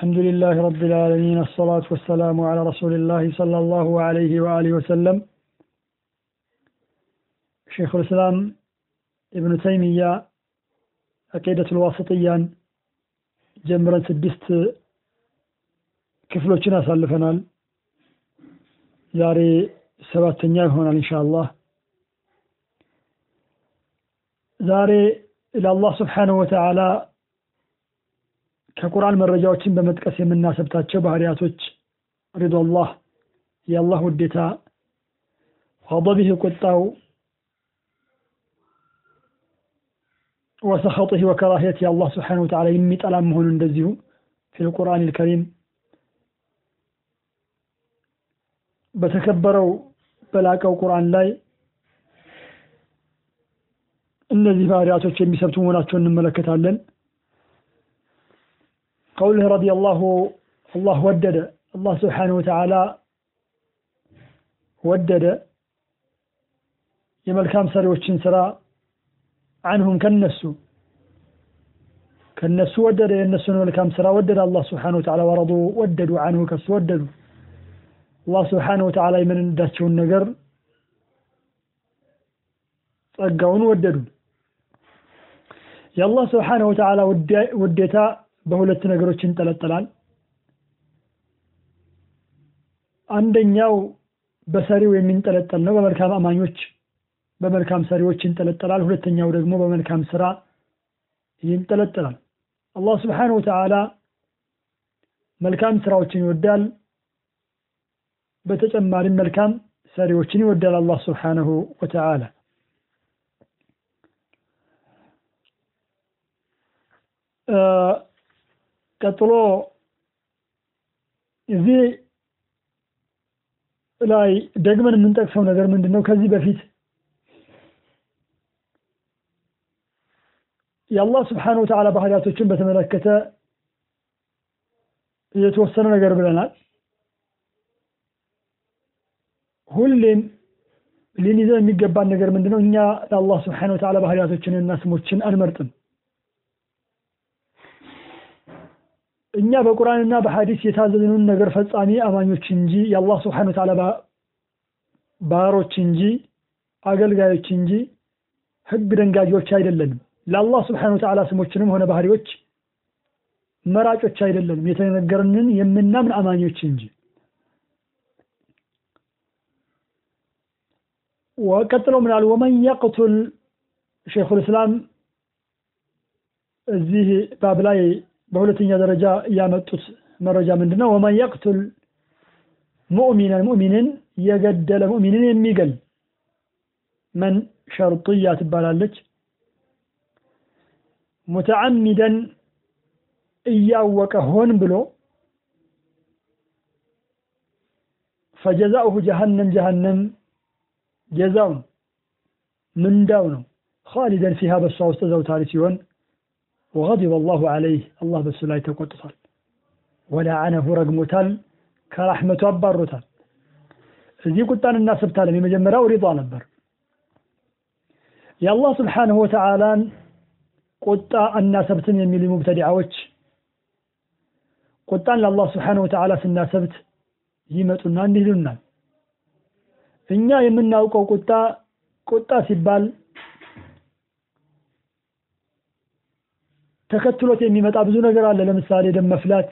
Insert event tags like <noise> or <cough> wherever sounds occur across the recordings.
الحمد لله رب العالمين الصلاة والسلام على رسول الله صلى الله عليه وآله وسلم شيخ الإسلام ابن تيمية عقيدة الواسطية جمرا سدست ክፍሎችን አሳልፈናል ዛሬ ሰባተኛ ይሆናል ኢንሻአላህ ዛሬ ለአላህ ስብሓንሁ ወተዓላ ከቁርአን መረጃዎችን በመጥቀስ የምናሰብታቸው ባህሪያቶች ሪዶላህ የአላህ ውዴታ ገضبህ ቁጣው ወሰኸጥህ ወከራሂየት የአላህ ስብሓንሁ ወተዓላ የሚጠላ መሆኑ እንደዚሁ ፊ ልቁርአን ልከሪም በተከበረው በላቀው ቁርአን ላይ እነዚህ ባህሪያቶች የሚሰብቱ መሆናቸውን እንመለከታለን ቀውልህ ረዲየላሁ አላህ ወደደ አላህ ስብሓንሁ ወተዓላ ወደደ የመልካም ሰሪዎችን ስራ አንሁም ከነሱ ከነሱ ወደደ የእነሱን መልካም ስራ ወደደ አላህ ስብሓንሁ ወተዓላ ወረዱ ወደዱ አንሁ ከሱ ወደዱ አላህ ስብሓንሁ ወተዓላ የምንወዳቸውን ነገር ጸጋውን ወደዱ። የአላህ ስብሓንሁ ወተዓላ ውዴታ በሁለት ነገሮች ይንጠለጠላል። አንደኛው በሰሪው የሚንጠለጠል ነው በመልካም አማኞች በመልካም ሰሪዎች ይንጠለጠላል። ሁለተኛው ደግሞ በመልካም ስራ ይንጠለጠላል። አላህ ስብሓንሁ ወተዓላ መልካም ስራዎችን ይወዳል በተጨማሪም መልካም ሰሪዎችን ይወዳል። አላህ ስብሓንሁ ወተዓላ እዚህ ላይ ደግመን የምንጠቅሰው ነገር ምንድን ነው ከዚህ በፊት የአላህ ስብሓንሁ ወተዓላ ባህሪያቶችን በተመለከተ የተወሰነ ነገር ብለናል። ሁሌም ሊንይዘው የሚገባን ነገር ምንድነው? እኛ ለአላህ ስብሓን ወተዓላ ባህሪያቶችንና ስሞችን አንመርጥም እኛ በቁርአንና በሐዲስ የታዘዝንን ነገር ፈጻሚ አማኞች እንጂ የአላህ ስብሓን ተዓላ ባሮች እንጂ አገልጋዮች እንጂ ህግ ደንጋጊዎች አይደለንም። ለአላህ ስብሓን ተዓላ ስሞችንም ሆነ ባህሪዎች መራጮች አይደለንም። የተነገርንን የምናምን አማኞች እንጂ። ወቀጥሎ ምናል ወመን የቅቱል ሸይኹል እስላም እዚህ ባብ ላይ በሁለተኛ ደረጃ ያመጡት መረጃ ምንድነው? ወመን የቅቱል ሙእሚነን ሙእሚንን የገደለ ሙእሚንን የሚገል መን ሸርጥያ ትባላለች። ሙተዓሚደን እያወቀ ሆን ብሎ ፈጀዛኡሁ ጀሃነም ጀሃነም ጀዛው ነው ምንዳው ነው? ኻሊደን ፊሃ በሷ ውስጥ ዘውታሪ ሲሆን ወገዲበ አላሁ ዐለይህ አላህ በሱ ላይ ተቆጥቷል። ወለዐነሁ ረግሞታል። ከራሕመቱ አባሮታል። እዚህ ቁጣን እናስብታለን። የመጀመሪያው ሪዷ ነበር። የአላህ ስብሓንሁ ወተዓላን ቁጣ እናሰብትን የሚሉ ሙብተዲዓዎች ቁጣን ለአላህ ስብሓንሁ ወተዓላ ስናሰብት ይመጡና እንዲህ ይሉናል። እኛ የምናውቀው ቁጣ ቁጣ ሲባል ተከትሎት የሚመጣ ብዙ ነገር አለ። ለምሳሌ ደም መፍላት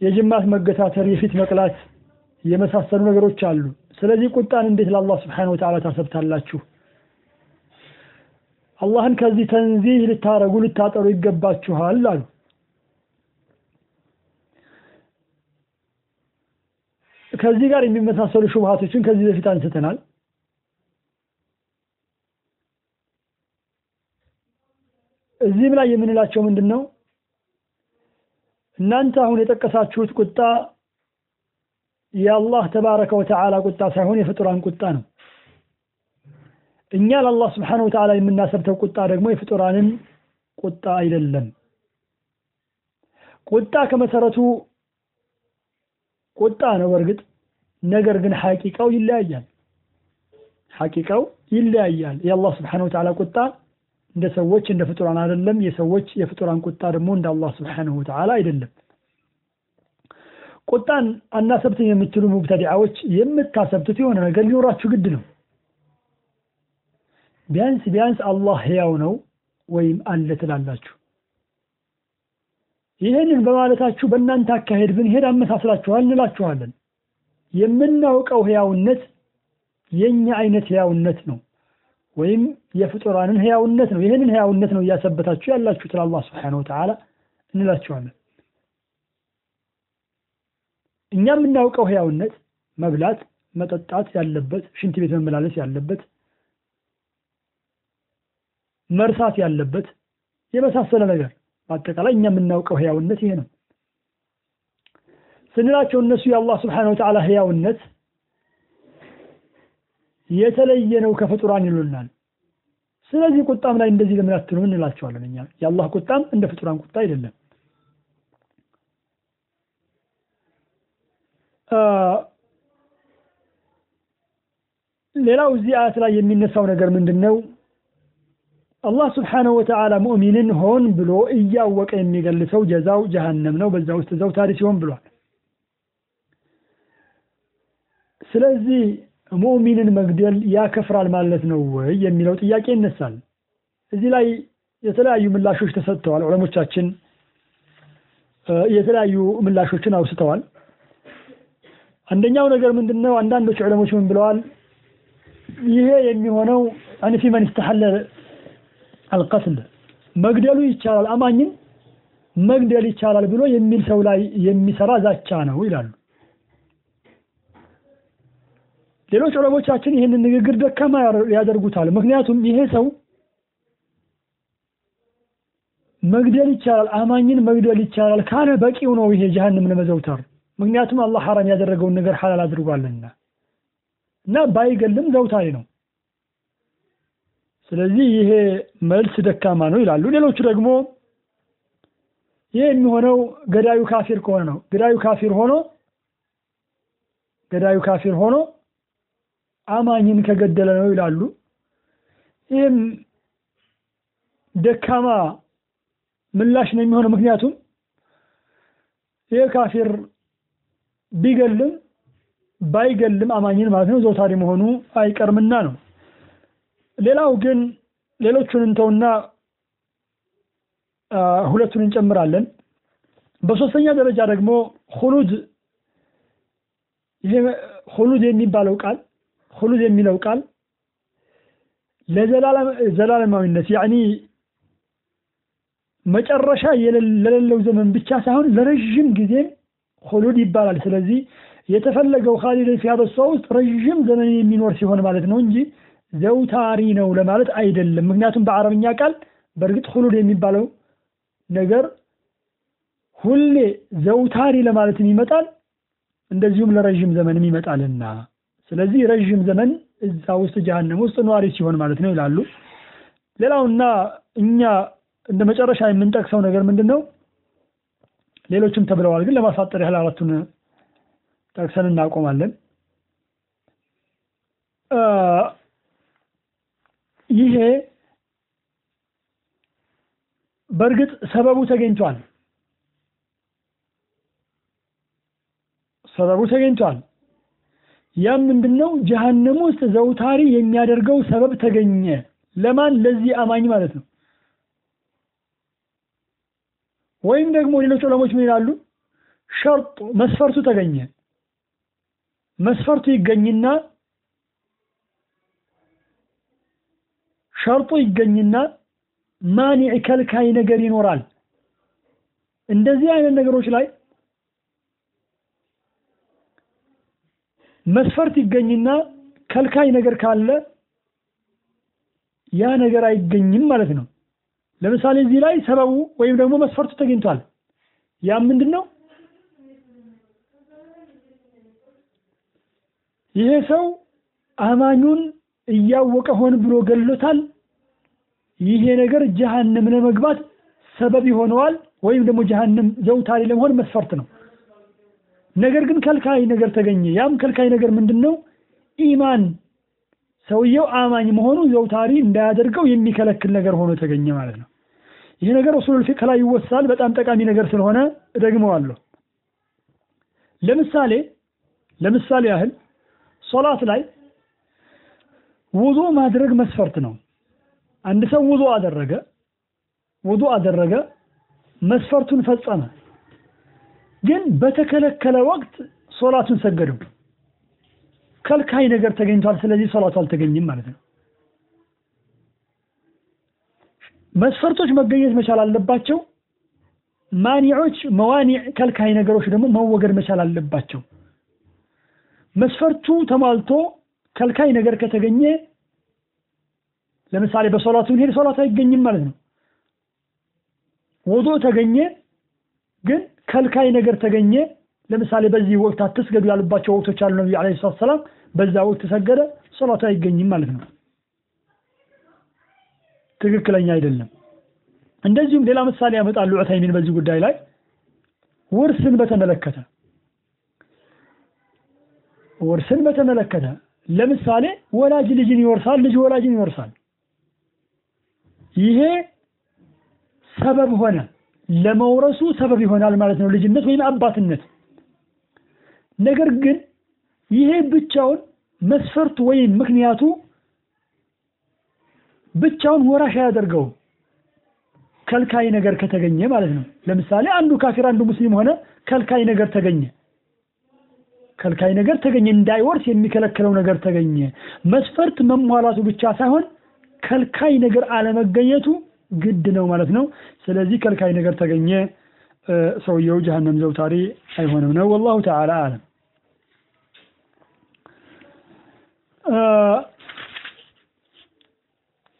የጅማት መገታተር የፊት መቅላት የመሳሰሉ ነገሮች አሉ። ስለዚህ ቁጣን እንዴት ለአላህ ስብሓን ወተዓላ ታሰብታላችሁ? አላህን ከዚህ ተንዚህ ልታረጉ ልታጠሩ ይገባችኋል አሉ። ከዚህ ጋር የሚመሳሰሉ ሹብሃቶችን ከዚህ በፊት አንስተናል እዚህም ላይ የምንላቸው ምንድን ነው እናንተ አሁን የጠቀሳችሁት ቁጣ የአላህ ተባረከ ወተዓላ ቁጣ ሳይሆን የፍጡራን ቁጣ ነው። እኛ ለአላህ ስብሓን ወተዓላ የምናሰብተው ቁጣ ደግሞ የፍጡራንን ቁጣ አይደለም። ቁጣ ከመሰረቱ ቁጣ ነው በእርግጥ ነገር ግን ሐቂቃው ይለያያል። ሐቂቃው ይለያያል። የአላህ ስብሓን ወተዓላ ቁጣ እንደ ሰዎች እንደ ፍጡራን አይደለም። የሰዎች የፍጡራን ቁጣ ደግሞ እንደ አላህ ስብሓነሁ ወተዓላ አይደለም። ቁጣን አናሰብትም የምትሉ ሙብተዲዓዎች የምታሰብቱት የሆነ ነገር ሊኖራችሁ ግድ ነው። ቢያንስ ቢያንስ አላህ ሕያው ነው ወይም አለ ትላላችሁ። ይህንን በማለታችሁ በእናንተ አካሄድ ብንሄድ አመሳስላችኋል እንላችኋለን። የምናውቀው ሕያውነት የኛ አይነት ሕያውነት ነው ወይም የፍጡራንን ሕያውነት ነው። ይህንን ሕያውነት ነው እያሰበታችሁ ያላችሁት ለአላህ ስብሓነሁ ወተዓላ እንላችኋለን። እኛ የምናውቀው ሕያውነት መብላት፣ መጠጣት ያለበት፣ ሽንት ቤት መመላለስ ያለበት፣ መርሳት ያለበት የመሳሰለ ነገር በአጠቃላይ እኛ የምናውቀው ሕያውነት ይሄ ነው ስንላቸው እነሱ የአላህ ስብሓነሁ ወተዓላ ሕያውነት የተለየ ነው ከፍጡራን ይሉናል። ስለዚህ ቁጣም ላይ እንደዚህ ለምን አትሉም እንላቸዋለን። እኛ የአላህ ቁጣም እንደ ፍጡራን ቁጣ አይደለም። ሌላው እዚህ አያት ላይ የሚነሳው ነገር ምንድን ነው? አላህ ስብሓነሁ ወተዓላ ሙእሚንን ሆን ብሎ እያወቀ የሚገልሰው ጀዛው ጀሃነም ነው፣ በዛ ውስጥ ዘውታሪ ሲሆን ብሏል። ስለዚህ ሙእሚንን መግደል ያከፍራል ማለት ነው ወይ የሚለው ጥያቄ ይነሳል። እዚህ ላይ የተለያዩ ምላሾች ተሰጥተዋል። ዑለሞቻችን የተለያዩ ምላሾችን አውስተዋል። አንደኛው ነገር ምንድን ነው? አንዳንዶች ዑለሞች ምን ብለዋል? ይሄ የሚሆነው አን ፊ መን ስተሐለ አልቀትል መግደሉ ይቻላል፣ አማኝን መግደል ይቻላል ብሎ የሚል ሰው ላይ የሚሰራ ዛቻ ነው ይላሉ። ሌሎች ዑለሞቻችን ይህንን ንግግር ደካማ ያደርጉታል። ምክንያቱም ይሄ ሰው መግደል ይቻላል፣ አማኝን መግደል ይቻላል ካለ በቂው ነው ይሄ ጀሃንም ለመዘውተር። ምክንያቱም አላህ ሐራም ያደረገውን ነገር ሐላል አድርጓልና እና ባይገልም ዘውታሪ ነው። ስለዚህ ይሄ መልስ ደካማ ነው ይላሉ። ሌሎቹ ደግሞ ይሄ የሚሆነው ገዳዩ ካፊር ከሆነ ነው። ገዳዩ ካፊር ሆኖ ገዳዩ ካፊር ሆኖ አማኝን ከገደለ ነው ይላሉ። ይህም ደካማ ምላሽ ነው የሚሆነው። ምክንያቱም ይህ ካፊር ቢገልም ባይገልም አማኝን ማለት ነው ዘውታሪ መሆኑ አይቀርምና ነው። ሌላው ግን ሌሎቹን እንተውና ሁለቱን እንጨምራለን። በሶስተኛ ደረጃ ደግሞ ሁሉድ ይሄ ሁሉድ የሚባለው ቃል ሁሉድ የሚለው ቃል ለዘላለማዊነት ያኒ መጨረሻ ለሌለው ዘመን ብቻ ሳይሆን ለረዥም ጊዜም ሁሉድ ይባላል። ስለዚህ የተፈለገው ካሊድን ፊ ሀበሷ ውስጥ ረዥም ዘመን የሚኖር ሲሆን ማለት ነው እንጂ ዘውታሪ ነው ለማለት አይደለም። ምክንያቱም በአረብኛ ቃል በእርግጥ ሁሉድ የሚባለው ነገር ሁሌ ዘውታሪ ለማለትም ይመጣል፣ እንደዚሁም ለረዥም ዘመንም ይመጣልና ስለዚህ ረዥም ዘመን እዛ ውስጥ ጀሃነም ውስጥ ነዋሪ ሲሆን ማለት ነው ይላሉ። ሌላውና እኛ እንደ መጨረሻ የምንጠቅሰው ነገር ምንድን ነው? ሌሎችም ተብለዋል፣ ግን ለማሳጠር ያህል አራቱን ጠቅሰን እናቆማለን። ይሄ በእርግጥ ሰበቡ ተገኝቷል። ሰበቡ ተገኝቷል። ያም ምንድነው? ጀሃነም ውስጥ ዘውታሪ የሚያደርገው ሰበብ ተገኘ። ለማን? ለዚህ አማኝ ማለት ነው። ወይም ደግሞ ሌሎች ዑለሞች ምን ይላሉ? ሸርጡ መስፈርቱ ተገኘ። መስፈርቱ ይገኝና ሸርጡ ይገኝና ማኒዕ ከልካይ ነገር ይኖራል። እንደዚህ አይነት ነገሮች ላይ መስፈርት ይገኝና ከልካይ ነገር ካለ ያ ነገር አይገኝም ማለት ነው። ለምሳሌ እዚህ ላይ ሰበቡ ወይም ደግሞ መስፈርቱ ተገኝቷል። ያ ምንድን ነው? ይሄ ሰው አማኙን እያወቀ ሆን ብሎ ገሎታል። ይሄ ነገር ጀሃነም ለመግባት ሰበብ ይሆነዋል፣ ወይም ደግሞ ጀሃነም ዘውታሪ ለመሆን መስፈርት ነው። ነገር ግን ከልካይ ነገር ተገኘ። ያም ከልካይ ነገር ምንድን ነው? ኢማን ሰውየው አማኝ መሆኑ ዘውታሪ እንዳያደርገው የሚከለክል ነገር ሆኖ ተገኘ ማለት ነው። ይህ ነገር ኡሱሉል ፊቅህ ላይ ይወሳል። በጣም ጠቃሚ ነገር ስለሆነ እደግመዋለሁ። ለምሳሌ ለምሳሌ ያህል ሶላት ላይ ውዱ ማድረግ መስፈርት ነው። አንድ ሰው ውዱ አደረገ ውዱ አደረገ መስፈርቱን ፈጸመ፣ ግን በተከለከለ ወቅት ሶላቱን ሰገደው። ከልካይ ነገር ተገኝቷል። ስለዚህ ሶላቱ አልተገኝም ማለት ነው። መስፈርቶች መገኘት መቻል አለባቸው። ማኒዖች፣ መዋኒዕ፣ ከልካይ ነገሮች ደግሞ መወገድ መቻል አለባቸው። መስፈርቱ ተሟልቶ ከልካይ ነገር ከተገኘ ለምሳሌ በሶላቱ ብንሄድ ሶላት አይገኝም ማለት ነው። ውዱእ ተገኘ፣ ግን ከልካይ ነገር ተገኘ። ለምሳሌ በዚህ ወቅት አትስገዱ ያሉባቸው ወቅቶች አሉ። ነብዩ አለይሂ ሰላቱ ሰላም በዛ ወቅት ሰገደ፣ ሶላቱ አይገኝም ማለት ነው። ትክክለኛ አይደለም። እንደዚሁም ሌላ ምሳሌ ያመጣሉ ዑተይሚን በዚህ ጉዳይ ላይ ውርስን በተመለከተ ውርስን በተመለከተ ለምሳሌ ወላጅ ልጅን ይወርሳል፣ ልጅ ወላጅን ይወርሳል። ይሄ ሰበብ ሆነ ለመውረሱ ሰበብ ይሆናል ማለት ነው፣ ልጅነት ወይም አባትነት። ነገር ግን ይሄ ብቻውን መስፈርቱ ወይም ምክንያቱ ብቻውን ወራሽ አያደርገውም። ከልካይ ነገር ከተገኘ ማለት ነው። ለምሳሌ አንዱ ካፊር አንዱ ሙስሊም ሆነ፣ ከልካይ ነገር ተገኘ ከልካይ ነገር ተገኘ፣ እንዳይወርስ የሚከለክለው ነገር ተገኘ። መስፈርት መሟላቱ ብቻ ሳይሆን ከልካይ ነገር አለመገኘቱ ግድ ነው ማለት ነው። ስለዚህ ከልካይ ነገር ተገኘ፣ ሰውየው ጀሀነም ዘውታሪ አይሆንም ነው። ወላሁ ተዓላ አለም።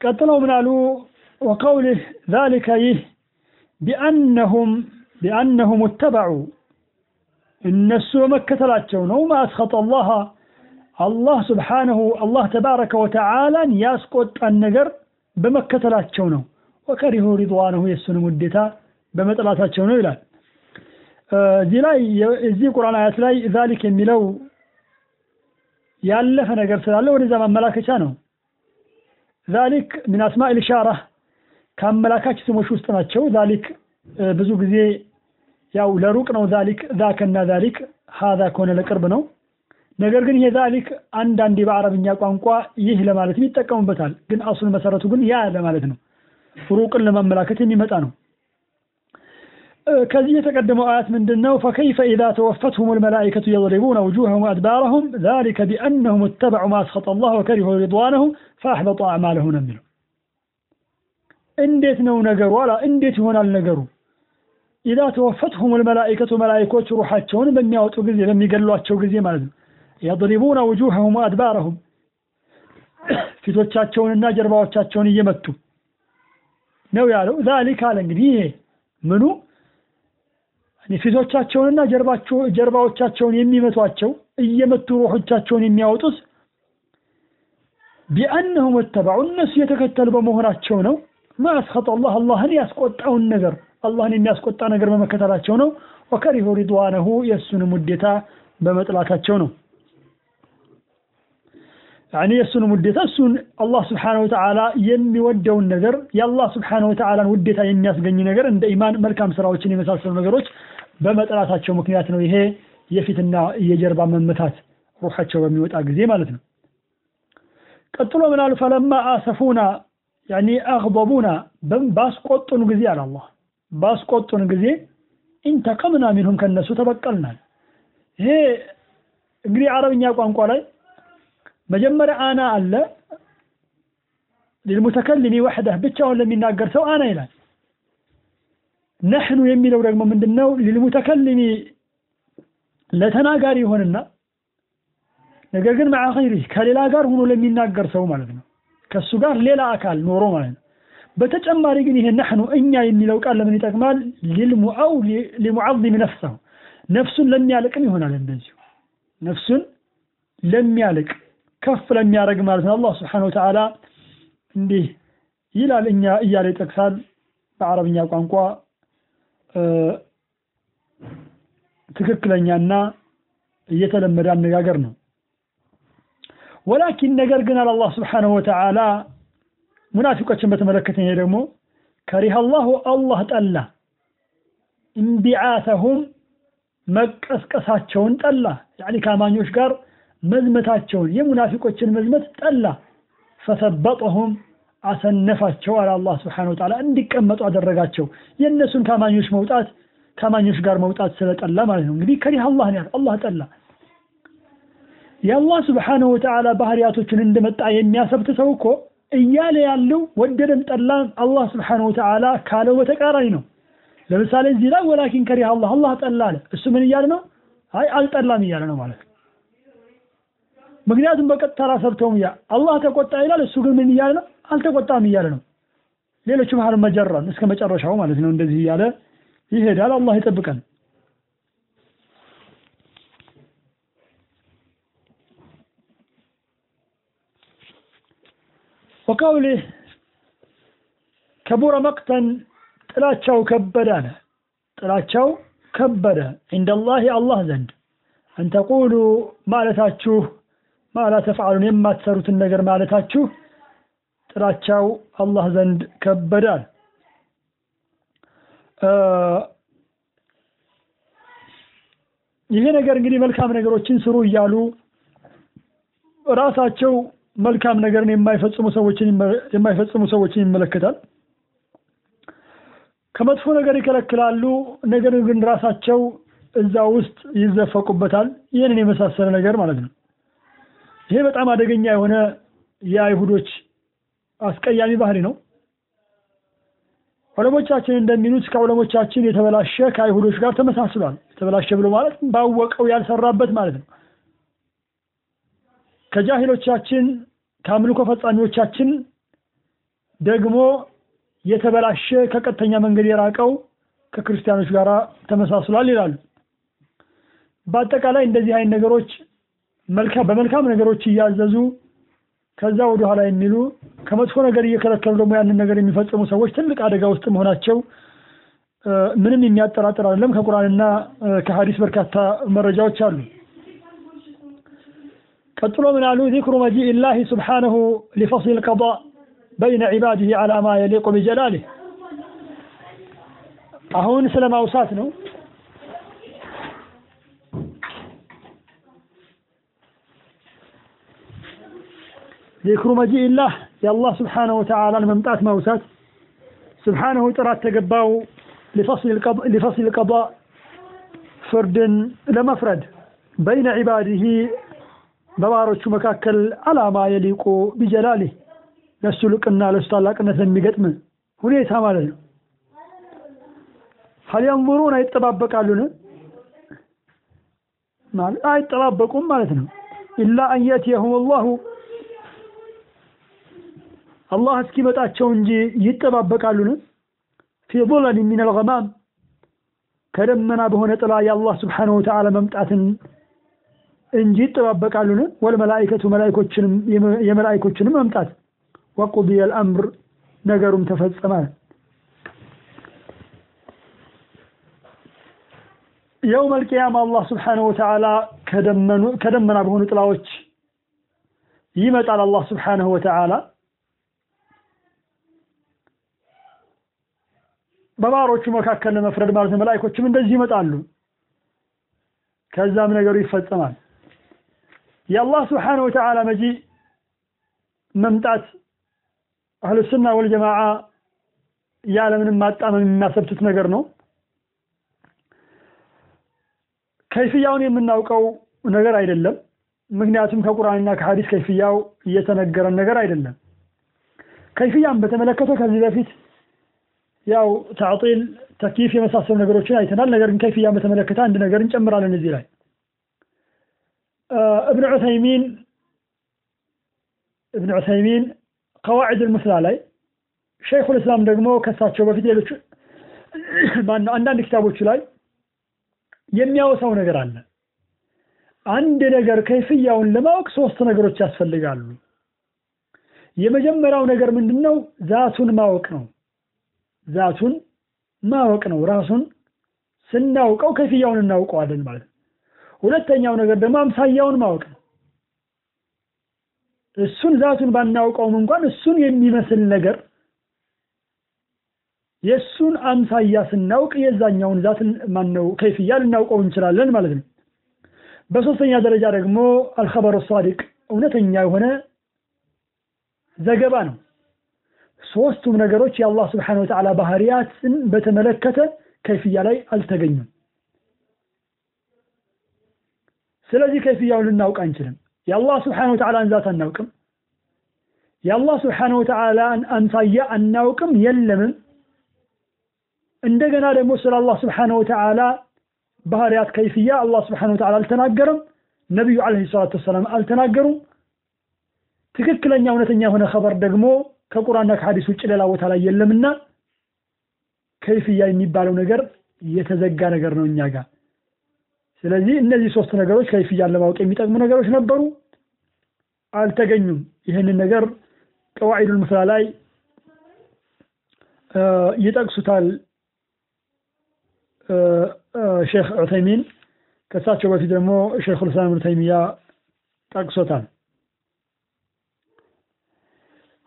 ቀጥለው ምን አሉ? ወቀውሊህ ዛሊከ ይህ ቢአነሁም ቢአነሁም ተበዑ እነሱ በመከተላቸው ነው። ማአስኸጠ አላህ አላህ ስብሓነሁ አላህ ተባረከ ወተዓላን ያስቆጣን ነገር በመከተላቸው ነው። ወከሪሁ ሪድዋነሁ የእሱንም ውዴታ በመጥላታቸው ነው ይላል። እዚህ ላይ እዚህ ቁርአን አያት ላይ ዛሊክ የሚለው ያለፈ ነገር ስላለ ወደዛ ማመላከቻ ነው። ዛሊክ ሚን አስማኢል ኢሻራ ከአመላካች ስሞች ውስጥ ናቸው። ዛሊክ ብዙ ጊዜ ያው ለሩቅ ነው። ዛሊክ ዛከና ዛሊክ ሀዛ ከሆነ ለቅርብ ነው። ነገር ግን ይሄ ዛሊክ አንዳንዴ በአረብኛ ቋንቋ ይህ ለማለትም ይጠቀሙበታል። ግን አሱል መሰረቱ ግን ያ ለማለት ነው። ሩቅን ለማመላከት የሚመጣ ነው። ከዚህ የተቀደመው አያት ምንድን ነው? ፈከይፈ ኢዛ ተወፈትሁም ልመላኢከቱ የضሪቡነ ውጁሀሁም አድባረሁም ዛሊከ ቢአነሁም እተበዑ ማ አስኸጠ ወከሪሁ ሪድዋነሁ ፈአሕበጠ አዕማለሁም ነው የሚለው። እንዴት ነው ነገሩ? አላ እንዴት ይሆናል ነገሩ? ኢዛ ተወፈትሁም ልመላኢከቱ መላኢኮች ሩሓቸውን በሚያወጡ ጊዜ በሚገሏቸው ጊዜ ማለት ነው። የضሪቡነ ውጁሀሁም አድባረሁም ፊቶቻቸውንና ጀርባዎቻቸውን እየመቱ ነው ያለው። ዛሊክ አለ እንግዲህ ይሄ ምኑ ፊቶቻቸውንና ጀርባዎቻቸውን የሚመቷቸው እየመቱ ሩሖቻቸውን የሚያወጡት ቢአነሁም ተበዑ እነሱ የተከተሉ በመሆናቸው ነው። ማአስኸጠ አላህ አላህን ያስቆጣውን ነገር አላህን የሚያስቆጣ ነገር በመከተላቸው ነው። ወከሪሁ ሪድዋነሁ የእሱንም ውዴታ በመጥላታቸው ነው። ያኒ የእሱንም ውዴታ እሱን አላህ ስብሓነሁ ወተዓላ የሚወደውን ነገር የአላህ ስብሓነሁ ወተዓላን ውዴታ የሚያስገኝ ነገር እንደ ኢማን፣ መልካም ስራዎችን የመሳሰሉ ነገሮች በመጥላታቸው ምክንያት ነው ይሄ የፊትና የጀርባ መመታት ሩሓቸው በሚወጣ ጊዜ ማለት ነው። ቀጥሎ ምን አሉ? ፈለማ አሰፉና ያኒ አግበቡና ባስቆጡን ጊዜ አለ አላህ ባስቆጡን ጊዜ ኢንተቀምና ሚንሁም ከነሱ ተበቀልናል። ይሄ እንግዲህ አረብኛ ቋንቋ ላይ መጀመሪያ አና አለ ሊልሙተከልሚ ወሕደህ ብቻውን ለሚናገር ሰው አና ይላል። ነሕኑ የሚለው ደግሞ ምንድነው? ሊልሙተከልሚ ለተናጋሪ ይሆንና ነገር ግን መዓ ገይሪህ ከሌላ ጋር ሆኖ ለሚናገር ሰው ማለት ነው። ከሱ ጋር ሌላ አካል ኖሮ ማለት ነው። በተጨማሪ ግን ይሄ ነሕኑ እኛ የሚለው ቃል ለምን ይጠቅማል? ሊልሙአው ሊሙዓዚም ነፍሰሁ ነፍሱን ለሚያልቅም ይሆናል። እንደዚሁ ነፍሱን ለሚያልቅ ከፍ ለሚያደርግ ማለት ነው። አላህ ስብሓነሁ ወተዓላ እንዲህ ይላል እኛ እያለ ይጠቅሳል። በአረብኛ ቋንቋ ትክክለኛና እየተለመደ አነጋገር ነው። ወላኪን ነገር ግን አለ አላህ ስብሓነሁ ወተዓላ ሙናፊቆችን በተመለከተ ይሄ ደግሞ ከሪህ አላህ ጠላ እንቢዓተሁም መቀስቀሳቸውን ጠላ ያኒ ከአማኞች ጋር መዝመታቸውን የሙናፊቆችን መዝመት ጠላ። ፈሰበጠሁም አሰነፋቸው አለ አላህ ስብሓነሁ ወተዓላ። እንዲቀመጡ አደረጋቸው። የእነሱን ከአማኞች መውጣት ከአማኞች ጋር መውጣት ስለጠላ ማለት ነው። እንግዲህ ከሪህ አላህ ነው አላህ ጠላ። የአላህ ስብሓነሁ ወተዓላ ባህሪያቶችን እንደመጣ የሚያሰብት ሰው እኮ እያለ ያለው ወደደም ጠላም አላህ ስብሓነሁ ወተዓላ ካለው በተቃራኒ ነው። ለምሳሌ እዚህ ላይ ወላኪን ከሪህ አላህ አላህ ጠላ አለ። እሱ ምን እያለ ነው? አይ አልጠላም እያለ ነው ማለት ነው ምክንያቱም በቀጥታ አላሰብተውም ያ አላህ ተቆጣ ይላል። እሱ ግን ምን እያለ ነው? አልተቆጣም እያለ ነው። ሌሎችም ሀር መጀራን እስከ መጨረሻው ማለት ነው። እንደዚህ እያለ ይሄዳል። አላህ ይጠብቀን። ወቀውሊህ ከቡረ መቅተን ጥላቻው ከበደ አለ። ጥላቻው ከበደ ዒንደላሂ አላህ ዘንድ እንተቁሉ ማለታችሁ ማላ ተፍዓሉን የማትሰሩትን ነገር ማለታችሁ ጥላቻው አላህ ዘንድ ከበዳል። ይሄ ነገር እንግዲህ መልካም ነገሮችን ስሩ እያሉ ራሳቸው መልካም ነገርን የማይፈጽሙ ሰዎችን የማይፈጽሙ ሰዎችን ይመለከታል። ከመጥፎ ነገር ይከለክላሉ ነገር ግን ራሳቸው እዛ ውስጥ ይዘፈቁበታል። ይህንን የመሳሰለ ነገር ማለት ነው ይሄ በጣም አደገኛ የሆነ የአይሁዶች አስቀያሚ ባህሪ ነው። ዑለሞቻችን እንደሚሉት ከዑለሞቻችን የተበላሸ ከአይሁዶች ጋር ተመሳስሏል። የተበላሸ ብሎ ማለት ባወቀው ያልሰራበት ማለት ነው። ከጃሂሎቻችን ከአምልኮ ፈጻሚዎቻችን ደግሞ የተበላሸ ከቀጥተኛ መንገድ የራቀው ከክርስቲያኖች ጋር ተመሳስሏል ይላሉ። በአጠቃላይ እንደዚህ አይነት ነገሮች መልካም በመልካም ነገሮች እያዘዙ ከዛ ወደ ኋላ የሚሉ ከመጥፎ ነገር እየከለከሉ ደግሞ ያንን ነገር የሚፈጽሙ ሰዎች ትልቅ አደጋ ውስጥ መሆናቸው ምንም የሚያጠራጥር አይደለም። ከቁርአንና ከሀዲስ በርካታ መረጃዎች አሉ። ቀጥሎ ምን አሉ? ዚክሩ መጂኢ ላሂ ሱብሓነሁ ሊፈስሊ ልቀዳእ በይነ ዒባዲሂ ዐላ ማ የሊቁ ቢጀላሊህ። አሁን ስለ ማውሳት ነው። ذكر مجيء الله يا الله سبحانه وتعالى الممتات موسات سبحانه ጥራት ተገባው لفصل القضاء لفصل القضاء فرد ለመፍረድ بين عباده በባሮቹ መካከል አላማ የሊቁ ቢጀላሊህ ለሱ ልቅና ለሱ ታላቅነት የሚገጥም ሁኔታ ማለት ነው هل ينظرون አይጠባበቃሉን ማለት አይጠባበቁም ማለት ነው ኢላ አን የእትየሁም አላሁ አላህ እስኪመጣቸው እንጂ ይጠባበቃሉን? ፊ ظለል ሚነል ገማም ከደመና በሆነ ጥላ የአላህ ስብሓነሁ ወተዓላ መምጣትን እንጂ ይጠባበቃሉን? ወልመላኢከቱ የመላኢኮችንም መምጣት ወቁድየል አምር ነገሩም ተፈጸመ። የውመል ቂያማ አላህ ስብሓነሁ ወተዓላ ከደመና በሆኑ ጥላዎች ይመጣል። አላህ ስብሓነሁ ወተዓላ በባሮቹ መካከል ለመፍረድ ማለት ነው። መላኢኮችም እንደዚህ ይመጣሉ። ከዛም ነገሩ ይፈጸማል። የአላህ ስብሓነሁ ወተዓላ መጂ መምጣት አህሉ ሱና ወልጀማዓ ያለምንም ማጣመም የሚያሰብቱት ነገር ነው። ከይፍያውን የምናውቀው ነገር አይደለም። ምክንያቱም ከቁርአንና ከሐዲስ ከይፍያው እየተነገረን ነገር አይደለም። ከይፍያን በተመለከተ ከዚህ በፊት ያው ተዕጢል ተክሊፍ የመሳሰሉ ነገሮችን አይተናል። ነገር ግን ከይፍያን በተመለከተ አንድ ነገር እንጨምራለን እዚህ ላይ እብን ዑሰይሚን እብን ዑሰይሚን ቀዋዒዱል ሙስላ ላይ ሸይኹል እስላም ደግሞ ከሳቸው በፊት ሌሎች <coughs> አንዳንድ ኪታቦች ላይ የሚያወሳው ነገር አለ። አንድ ነገር ከይፍያውን ለማወቅ ሶስት ነገሮች ያስፈልጋሉ። የመጀመሪያው ነገር ምንድን ነው? ዛቱን ማወቅ ነው። ዛቱን ማወቅ ነው ራሱን ስናውቀው ከይፍያውን እናውቀዋለን ማለት ነው ሁለተኛው ነገር ደግሞ አምሳያውን ማወቅ ነው እሱን ዛቱን ባናውቀውም እንኳን እሱን የሚመስል ነገር የእሱን አምሳያ ስናውቅ የዛኛውን ዛት ማነው ከይፍያ ልናውቀው እንችላለን ማለት ነው። በሶስተኛ ደረጃ ደግሞ አልኸበሩ ሳዲቅ እውነተኛ የሆነ ዘገባ ነው። ሶስቱም ነገሮች የአላህ ስብሓነ ወተዓላ ባህሪያትን በተመለከተ ከይፍያ ላይ አልተገኙም። ስለዚህ ከይፍያውን ልናውቅ አንችልም። የአላህ ስብሓነ ወተዓላን ዛት አናውቅም። የአላህ ስብሓነ ወተዓላን አምሳያ አናውቅም የለምም። እንደገና ደግሞ ስለ አላህ ስብሓነ ወተዓላ ባህሪያት ከይፍያ አላህ ስብሓነ ወተዓላ አልተናገረም። ነቢዩ ዓለይሂ ሰላቱ ወሰላም አልተናገሩም። ትክክለኛ እውነተኛ የሆነ ኸበር ደግሞ ከቁርአንና ከሐዲስ ውጭ ሌላ ቦታ ላይ የለምና ከይፍያ የሚባለው ነገር የተዘጋ ነገር ነው እኛ ጋር። ስለዚህ እነዚህ ሶስት ነገሮች ከይፍያን ለማወቅ የሚጠቅሙ ነገሮች ነበሩ፣ አልተገኙም። ይህንን ነገር ቀዋዒዱል ሙስላ ላይ ይጠቅሱታል ሼክ ዑተይሚን ከእሳቸው በፊት ደግሞ ሼኹል ኢስላም ኢብኑ ተይሚያ ጠቅሶታል።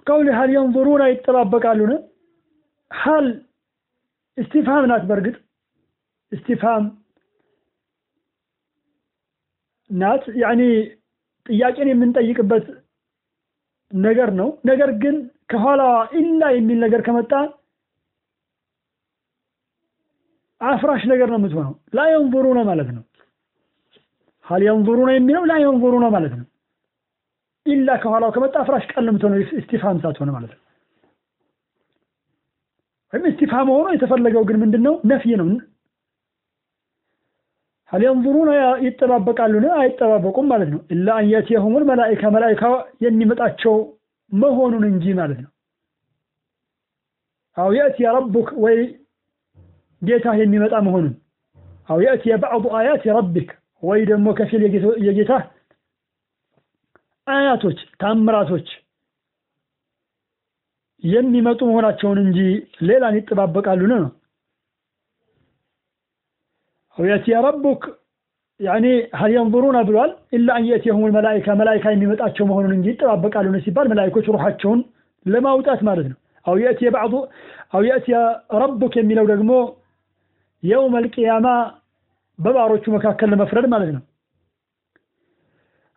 ቀውል ሀል የንظሩና ይጠባበቃሉን ሀል እስቲፍሃም ናት። በእርግጥ እስቲፍሃም ናት። ያኒ ጥያቄን የምንጠይቅበት ነገር ነው። ነገር ግን ከኋላዋ ኢላ የሚል ነገር ከመጣ አፍራሽ ነገር ነው የምትሆነው። ላ የንظሩነ ማለት ነው። ሀል የንظሩነ የሚለው ላ የንظሩነ ማለት ነው። ኢላ ከኋላው ከመጣ አፍራሽ ቃል ነው የምትሆነው፣ እስቲፍሃም ሳትሆነ ማለት ነው። ወይም እስቲፍሃም ሆኖ የተፈለገው ግን ምንድን ነው? ነፍይ ነው። ሀል የንظሩነ ይጠባበቃሉን? አይጠባበቁም ማለት ነው። ኢላ አን የእትየሁሙል መላኢካ መላኢካ የሚመጣቸው መሆኑን እንጂ ማለት ነው። አው የእትየ ረቡክ ወይ ጌታ የሚመጣ መሆኑን አው የእትየ ባዕዱ አያት ረቢክ ወይ ደግሞ ከፊል የጌታ አያቶች ታምራቶች የሚመጡ መሆናቸውን እንጂ ሌላን ይጠባበቃሉን ነው። አው የእትየ ረቡክ ያኔ ሀል የንظሩነ ብሏል። ኢላ አን የእትየሁሙል መላኢካ መላኢካ የሚመጣቸው መሆኑን እንጂ ይጠባበቃሉን ሲባል መላኢኮች ሩሓቸውን ለማውጣት ማለት ነው። አው የእትየ ባዕዱ አው የእትየ ረቡክ የሚለው ደግሞ የውመል ቂያማ በባሮቹ መካከል ለመፍረድ ማለት ነው።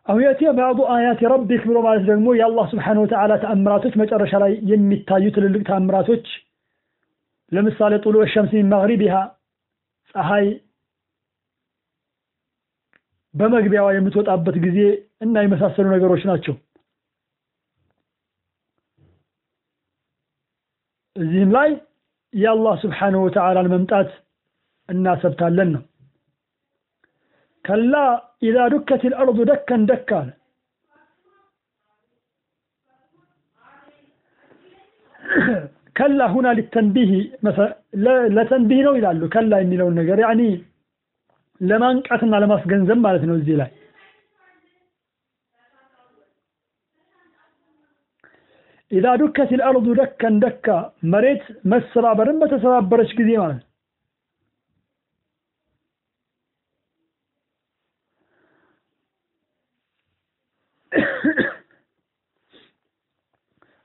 አው የእትየ ባዕዱ አያት ረቢክ ብሎ ማለት ደግሞ የአላህ ስብሓነሁ ወተዓላ ተአምራቶች መጨረሻ ላይ የሚታዩ ትልልቅ ተአምራቶች ለምሳሌ ጡሉዕ ሸምስ ሚን መግሪቢሃ ፀሐይ በመግቢያዋ የምትወጣበት ጊዜ እና የመሳሰሉ ነገሮች ናቸው። እዚህም ላይ የአላህ ስብሓነሁ ወተዓላን መምጣት እናሰብታለን ነው። ከላ ኢዛ ዱከት ልአርዱ ደከን ደካ አለ። ከላ ሁና ሊተንቢህ ለተንቢህ ነው ይላሉ። ከላ የሚለውን ነገር ያኒ ለማንቃትና ለማስገንዘብ ማለት ነው። እዚህ ላይ ኢዛ ዱከት ልአርዱ ደከን ደካ መሬት መሰባበርን በተሰባበረች ጊዜ ማለት ነው።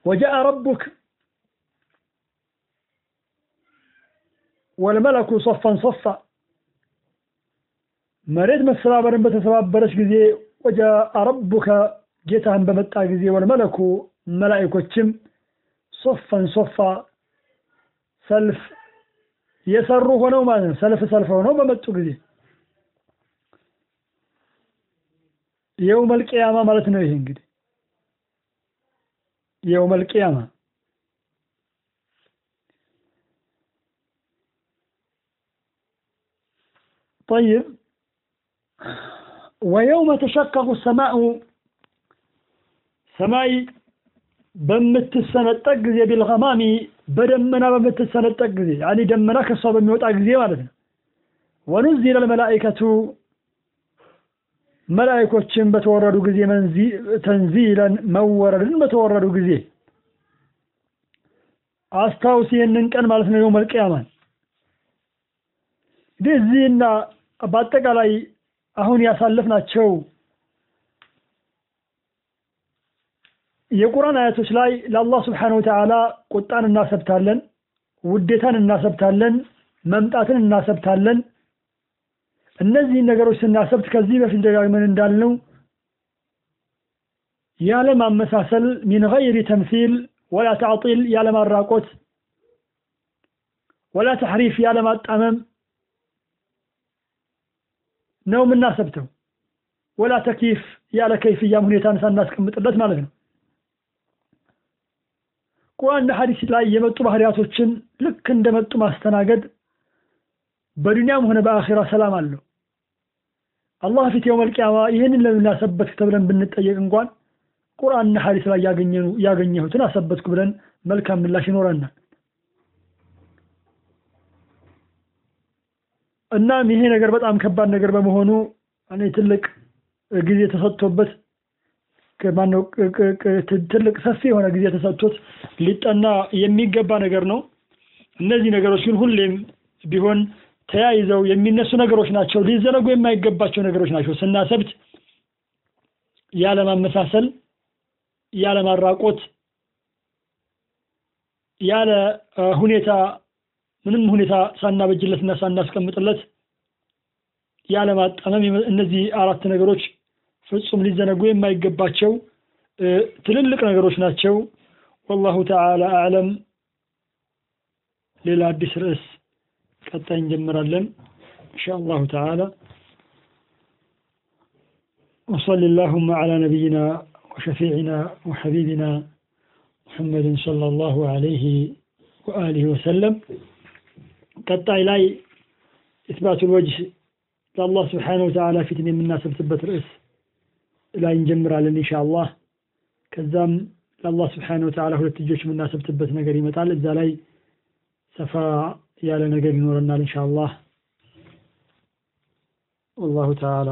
وجاء ربك والملك صفا صفا መሬት መሰባበርን በተሰባበረች ጊዜ وجاء ربك ጌታህን በመጣ ጊዜ والملك መላኢኮችም صفا صفا ሰልፍ የሰሩ ሆነው ማለት ነው። ሰልፍ ሰልፍ ሆነው በመጡ ጊዜ የውመል ቂያማ ማለት ነው። ይሄ እንግዲህ የውመል ቂያማ طيب ويوم تشقق السماء ሰማይ በምትሰነጠቅ ጊዜ ቢልገማሚ በደመና በምትሰነጠቅ ጊዜ ያኒ ደመና ከሷ በሚወጣ ጊዜ ማለት ነው። ወኑዚለ ልመላኢከቱ መላኢኮችን በተወረዱ ጊዜ ተንዚለን መወረድን በተወረዱ ጊዜ አስታውስ ይህንን ቀን ማለት ነው። የውመል ቂያማን እንግዲህ እዚህና በአጠቃላይ አሁን ያሳለፍናቸው የቁርአን አያቶች ላይ ለአላህ ስብሓነሁ ወተዓላ ቁጣን እናሰብታለን፣ ውዴታን እናሰብታለን፣ መምጣትን እናሰብታለን። እነዚህን ነገሮች ስናሰብት ከዚህ በፊት ደጋግመን እንዳልነው ያለ ማመሳሰል ሚን ገይሪ ተምሲል ወላ ተዕጢል ያለ ማራቆት ወላ ተሕሪፍ ያለ ነው የምናሰብተው። ወላ ተኪፍ ያለ ከይፍያም ሁኔታን ሳናስቀምጥለት ማለት ነው። ቁርአንና ሐዲስ ላይ የመጡ ባህሪያቶችን ልክ እንደመጡ ማስተናገድ በዱንያም ሆነ በአኺራ ሰላም አለው። አላህ ፊት የውመል ቂያማ ይህንን ለምን አሰበትክ ተብለን ብንጠየቅ እንኳን ቁርአንና ሐዲስ ላይ ያገኘሁትን አሰበትኩ ብለን መልካም ምላሽ ይኖረናል። እናም ይሄ ነገር በጣም ከባድ ነገር በመሆኑ እኔ ትልቅ ጊዜ ተሰጥቶበት ማነው ትልቅ ሰፊ የሆነ ጊዜ ተሰጥቶት ሊጠና የሚገባ ነገር ነው። እነዚህ ነገሮች ግን ሁሌም ቢሆን ተያይዘው የሚነሱ ነገሮች ናቸው። ሊዘነጉ የማይገባቸው ነገሮች ናቸው። ስናሰብት ያለ ማመሳሰል፣ ያለ ሁኔታ ምንም ሁኔታ ሳናበጅለትና ሳናስቀምጥለት ያለ ማጣመም እነዚህ አራት ነገሮች ፍጹም ሊዘነጉ የማይገባቸው ትልልቅ ነገሮች ናቸው። ወላሁ ተዓላ አዕለም። ሌላ አዲስ ርዕስ ቀጣይ እንጀምራለን ኢንሻ አላሁ ተዓላ። وصل اللهم على نبينا وشفيعنا وحبيبنا محمد صلى الله عليه وآله وسلم ቀጣይ ላይ ኢስባቱል ወጅህ ለአላህ ስብሓነሁ ወተዓላ ፊትን የምናሰብትበት ርዕስ ላይ እንጀምራለን ኢንሻአላህ። ከዛም ለአላህ ስብሓነሁ ወተዓላ ሁለት እጆች የምናሰብትበት ነገር ይመጣል። እዛ ላይ ሰፋ ያለ ነገር ይኖረናል ኢንሻአላህ። ወላሁ ተዓላ